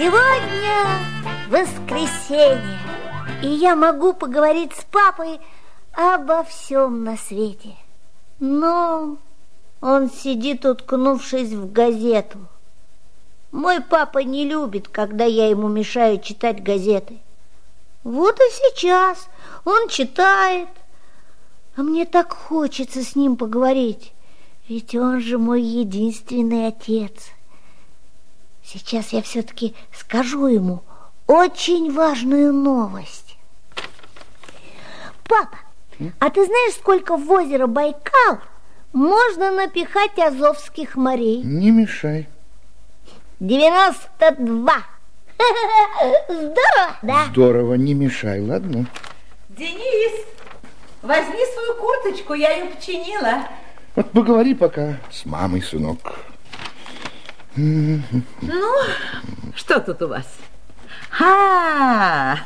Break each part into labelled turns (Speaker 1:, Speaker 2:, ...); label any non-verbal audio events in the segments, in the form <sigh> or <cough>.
Speaker 1: Сегодня воскресенье, и я могу поговорить с папой обо всем на свете. Но он сидит, уткнувшись в газету. Мой папа не любит, когда я ему мешаю читать газеты. Вот и сейчас он читает, а мне так хочется с ним поговорить, ведь он же мой единственный отец. Сейчас я все-таки скажу ему очень важную новость. Папа, а ты знаешь, сколько в озеро Байкал можно напихать азовских морей?
Speaker 2: Не мешай.
Speaker 1: 92. Здорово, да?
Speaker 2: Здорово, не мешай, ладно?
Speaker 3: Денис, возьми свою курточку, я ее починила.
Speaker 2: Вот поговори пока с мамой, сынок.
Speaker 3: Ну, что тут у вас? А,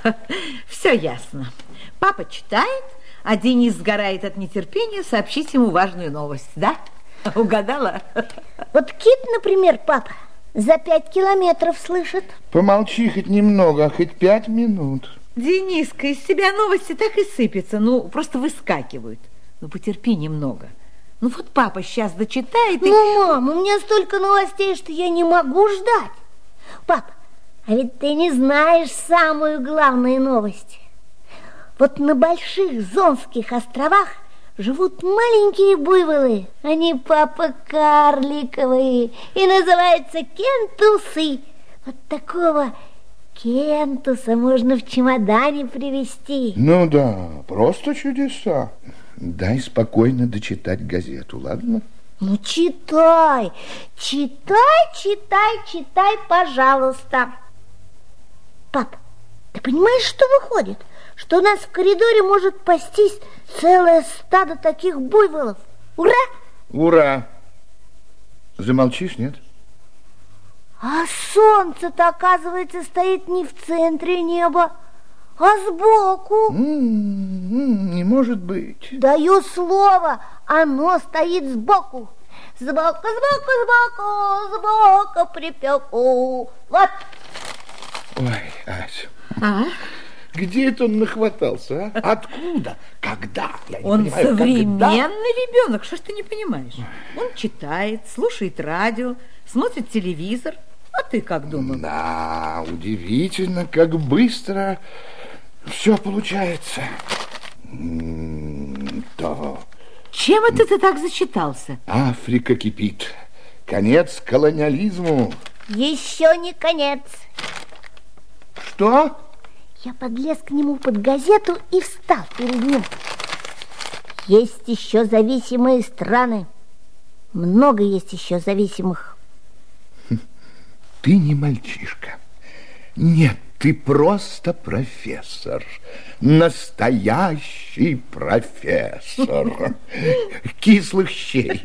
Speaker 3: все ясно. Папа читает, а Денис сгорает от нетерпения сообщить ему важную новость, да? Угадала?
Speaker 1: Вот кит, например, папа, за пять километров слышит.
Speaker 2: Помолчи хоть немного, хоть пять минут.
Speaker 3: Дениска, из тебя новости так и сыпятся, ну, просто выскакивают. Ну, потерпи немного. Ну, вот папа сейчас дочитает и...
Speaker 1: Ну, мам, у меня столько новостей, что я не могу ждать. Пап, а ведь ты не знаешь самую главную новость. Вот на больших Зонских островах живут маленькие буйволы. Они, папа, карликовые и называются кентусы. Вот такого кентуса можно в чемодане привезти.
Speaker 2: Ну да, просто чудеса. Дай спокойно дочитать газету, ладно?
Speaker 1: Ну, читай, читай, читай, читай, пожалуйста. Пап, ты понимаешь, что выходит? Что у нас в коридоре может пастись целое стадо таких буйволов. Ура!
Speaker 2: Ура! Замолчишь, нет?
Speaker 1: А солнце-то, оказывается, стоит не в центре неба, а сбоку.
Speaker 2: М-м-м, не может быть.
Speaker 1: Даю слово, оно стоит сбоку. Сбоку, сбоку, сбоку, сбоку припеку. Вот.
Speaker 2: Ой, Ася.
Speaker 3: А?
Speaker 2: Где это он нахватался, а? Откуда? Когда? Я не
Speaker 3: Он
Speaker 2: понимаю,
Speaker 3: современный
Speaker 2: когда?
Speaker 3: ребенок, что ж ты не понимаешь? Он читает, слушает радио, смотрит телевизор. А ты как думал?
Speaker 2: Да, удивительно, как быстро все получается. Да,
Speaker 3: Чем это ты так зачитался?
Speaker 2: Африка кипит. Конец колониализму.
Speaker 1: Еще не конец.
Speaker 2: Что?
Speaker 1: Я подлез к нему под газету и встал перед ним. Есть еще зависимые страны. Много есть еще зависимых.
Speaker 2: Ты не мальчишка. Нет, ты просто профессор. Настоящий профессор. Кислых щей.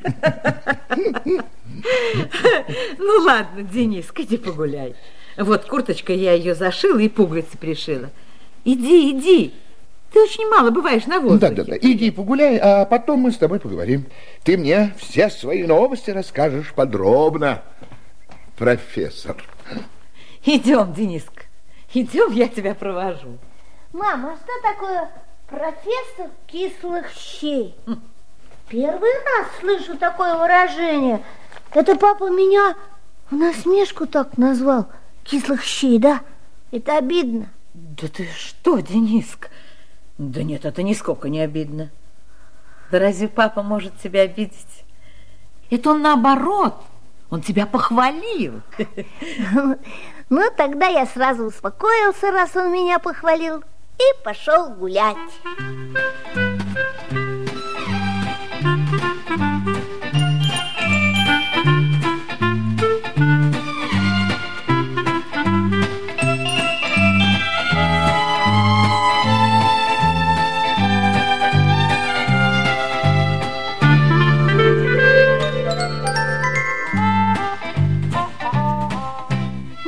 Speaker 3: Ну ладно, Денис, иди погуляй. Вот курточка, я ее зашила и пуговицы пришила. Иди, иди. Ты очень мало бываешь на воздухе.
Speaker 2: Да-да-да, иди погуляй, а потом мы с тобой поговорим. Ты мне все свои новости расскажешь подробно, профессор.
Speaker 3: Идем, Дениска, идем, я тебя провожу.
Speaker 1: Мама, а что такое профессор кислых щей? Первый раз слышу такое выражение. Это папа меня в насмешку так назвал. Кислых щей, да? Это обидно.
Speaker 3: Да ты что, Дениска? Да нет, это нисколько не обидно. Да разве папа может тебя обидеть? Это он наоборот. Он тебя похвалил. <laughs>
Speaker 1: Ну, тогда я сразу успокоился, раз он меня похвалил, и пошел гулять.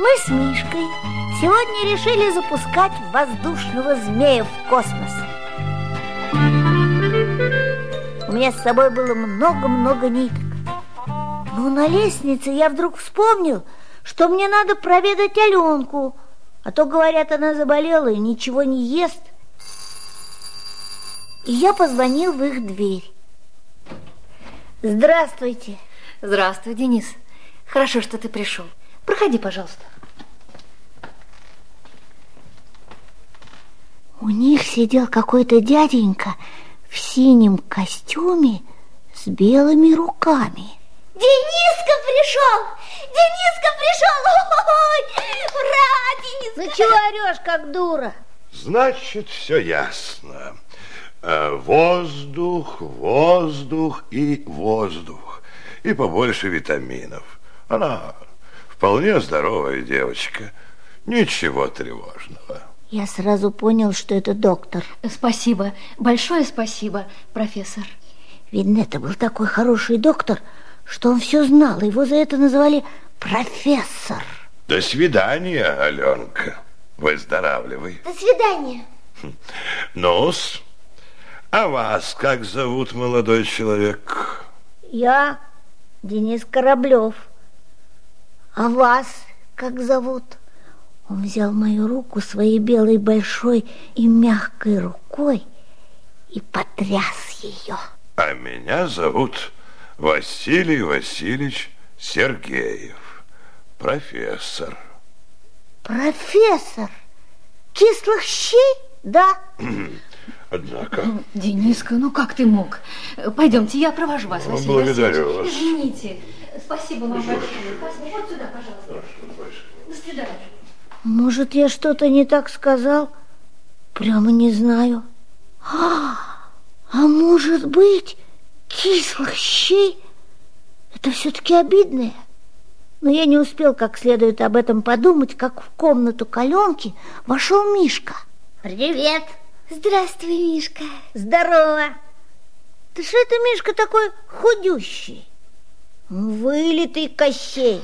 Speaker 1: Мы с Мишкой сегодня решили запускать воздушного змея в космос. У меня с собой было много-много ниток. Но на лестнице я вдруг вспомнил, что мне надо проведать Аленку, а то, говорят, она заболела и ничего не ест. И я позвонил в их дверь. Здравствуйте.
Speaker 3: Здравствуй, Денис. Хорошо, что ты пришел. Проходи, пожалуйста.
Speaker 1: У них сидел какой-то дяденька в синем костюме с белыми руками.
Speaker 4: Дениска пришел! Дениска пришел! Ой, ура, Дениска!
Speaker 1: Ну чего орешь, как дура?
Speaker 2: Значит, все ясно. Э, Воздух, воздух и воздух. И побольше витаминов. Она вполне здоровая девочка. Ничего тревожного.
Speaker 1: Я сразу понял, что это доктор.
Speaker 3: Спасибо, большое спасибо, профессор.
Speaker 1: Видно, это был такой хороший доктор, что он все знал. Его за это называли профессор.
Speaker 2: До свидания, Аленка. Выздоравливай.
Speaker 4: До свидания.
Speaker 2: Ну-с, а вас как зовут, молодой человек?
Speaker 1: Я Денис Кораблев. А вас как зовут? Он взял мою руку своей белой большой и мягкой рукой и потряс ее.
Speaker 2: А меня зовут Василий Васильевич Сергеев, профессор.
Speaker 1: Профессор кислых щей? Да. <clears throat>
Speaker 2: Однако...
Speaker 3: Дениска, ну как ты мог? Пойдемте, я провожу вас,
Speaker 2: Ну,
Speaker 3: Василий
Speaker 2: благодарю
Speaker 3: Васильевич.
Speaker 2: вас.
Speaker 3: Извините. Спасибо вам большое. Вот сюда, пожалуйста. До свидания.
Speaker 1: Может, я что-то не так сказал? Прямо не знаю. А, а может быть, кислых щей? Это все-таки обидное. Но я не успел как следует об этом подумать, как в комнату каленки вошел Мишка.
Speaker 4: Привет. Здравствуй, Мишка.
Speaker 1: Здорово. Ты что это, Мишка, такой худющий? Вылитый Кощей.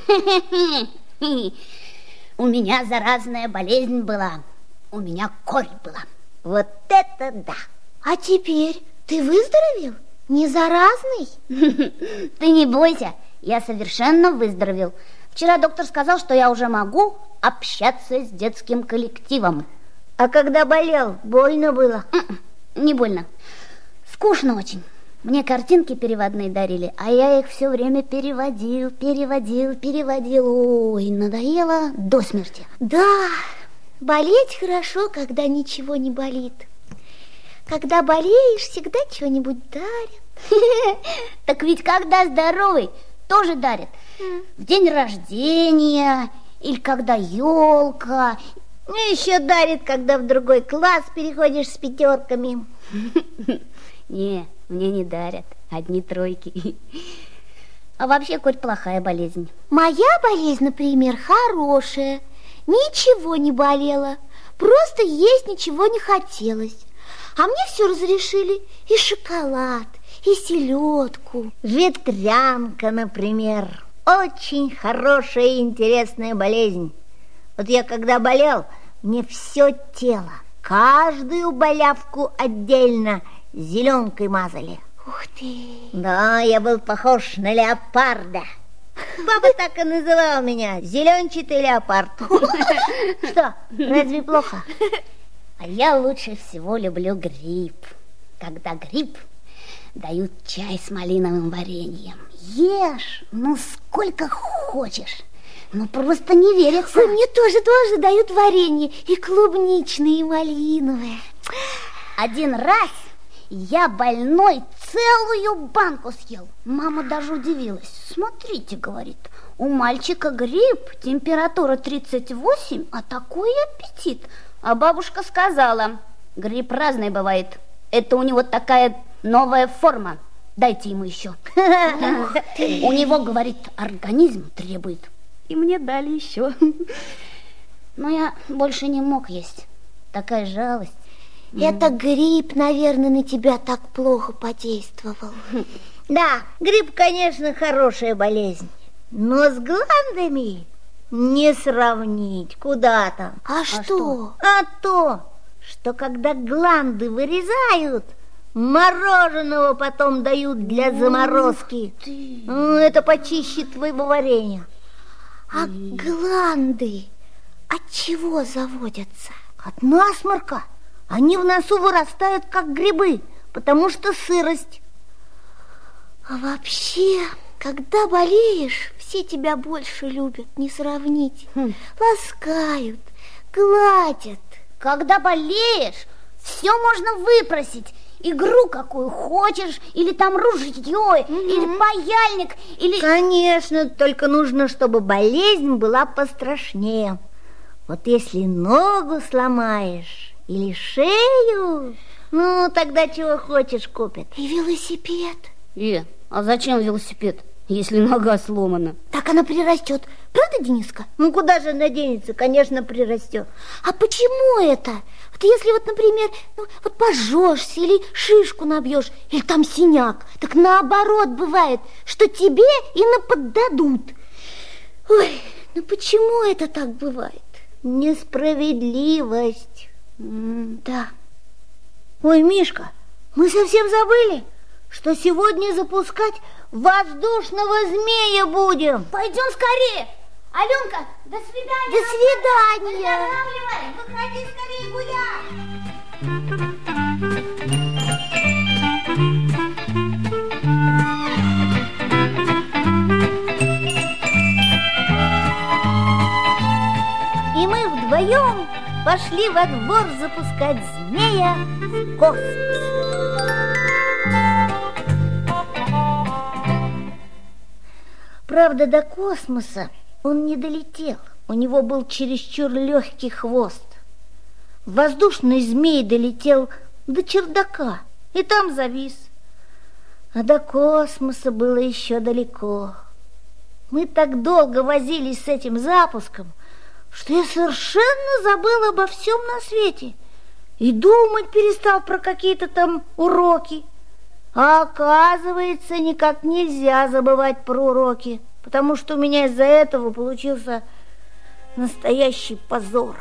Speaker 4: У меня заразная болезнь была. У меня корь была.
Speaker 1: Вот это да!
Speaker 4: А теперь ты выздоровел? Не заразный? Ты не бойся, я совершенно выздоровел. Вчера доктор сказал, что я уже могу общаться с детским коллективом.
Speaker 1: А когда болел, больно было?
Speaker 4: М-м, Не больно. Скучно очень. Мне картинки переводные дарили, а я их все время переводил, переводил, переводил. Ой, надоело до смерти.
Speaker 1: Да, болеть хорошо, когда ничего не болит. Когда болеешь, всегда чего-нибудь дарят. <laughs>
Speaker 4: Так ведь когда здоровый, тоже дарят. В день рождения или когда елка.
Speaker 1: Ну, еще дарит, когда в другой класс переходишь с пятерками. <laughs>
Speaker 4: Не, мне не дарят, одни тройки. А вообще корь плохая болезнь.
Speaker 1: Моя болезнь, например, хорошая. Ничего не болело. Просто есть ничего не хотелось. А мне все разрешили. И шоколад, и селедку. Ветрянка, например. Очень хорошая и интересная болезнь. Вот я когда болел, мне все тело, каждую болявку отдельно зеленкой мазали.
Speaker 4: Ух ты!
Speaker 1: Да, я был похож на леопарда. Папа так и называл меня, зеленчатый леопард. <laughs> Что, разве плохо?
Speaker 4: А я лучше всего люблю гриб. Когда гриб дают чай с малиновым вареньем. Ешь, ну сколько хочешь. Ну просто не верится.
Speaker 1: Ой, мне тоже тоже дают варенье и клубничное, и малиновое.
Speaker 4: Один раз я больной целую банку съел. Мама даже удивилась. Смотрите, говорит, у мальчика грипп, температура 38, а такой аппетит. А бабушка сказала, грипп разный бывает. Это у него такая новая форма. Дайте ему еще. У него, говорит, организм требует. И мне дали еще. Но я больше не мог есть. Такая жалость.
Speaker 1: Это грипп, наверное, на тебя так плохо подействовал. <laughs> Да, грипп, конечно, хорошая болезнь, но с гландами не сравнить. Куда там?
Speaker 4: А что?
Speaker 1: А то, что когда гланды вырезают, мороженого потом дают для заморозки. Это почище твоего варенья. А гланды от чего заводятся? От насморка. Они в носу вырастают, как грибы, потому что сырость. А вообще, когда болеешь, все тебя больше любят, не сравнить.
Speaker 4: Хм.
Speaker 1: Ласкают, гладят.
Speaker 4: Когда болеешь, все можно выпросить. Игру какую хочешь, или там ружье, или паяльник, или...
Speaker 1: Конечно, только нужно, чтобы болезнь была пострашнее. Вот если ногу сломаешь или шею, ну, тогда чего хочешь купят. И велосипед.
Speaker 4: Э, а зачем велосипед, если нога сломана?
Speaker 1: Так она прирастет. Правда, Дениска? Ну, куда же она денется? Конечно, прирастет. А почему это? Вот если вот, например, ну, вот пожжешься или шишку набьешь, или там синяк, так наоборот бывает, что тебе и наподдадут. Ой, ну почему это так бывает? Несправедливость. Да. Ой, Мишка, мы совсем забыли, что сегодня запускать воздушного змея будем.
Speaker 4: Пойдем скорее. Аленка, до свидания.
Speaker 1: До свидания.
Speaker 4: Выходи скорее гулять.
Speaker 1: Пошли во двор запускать змея в космос. Правда, до космоса он не долетел. У него был чересчур легкий хвост. Воздушный змей долетел до чердака и там завис. А до космоса было еще далеко. Мы так долго возились с этим запуском, что я совершенно забыл обо всем на свете и думать перестал про какие-то там уроки. А оказывается, никак нельзя забывать про уроки, потому что у меня из-за этого получился настоящий позор.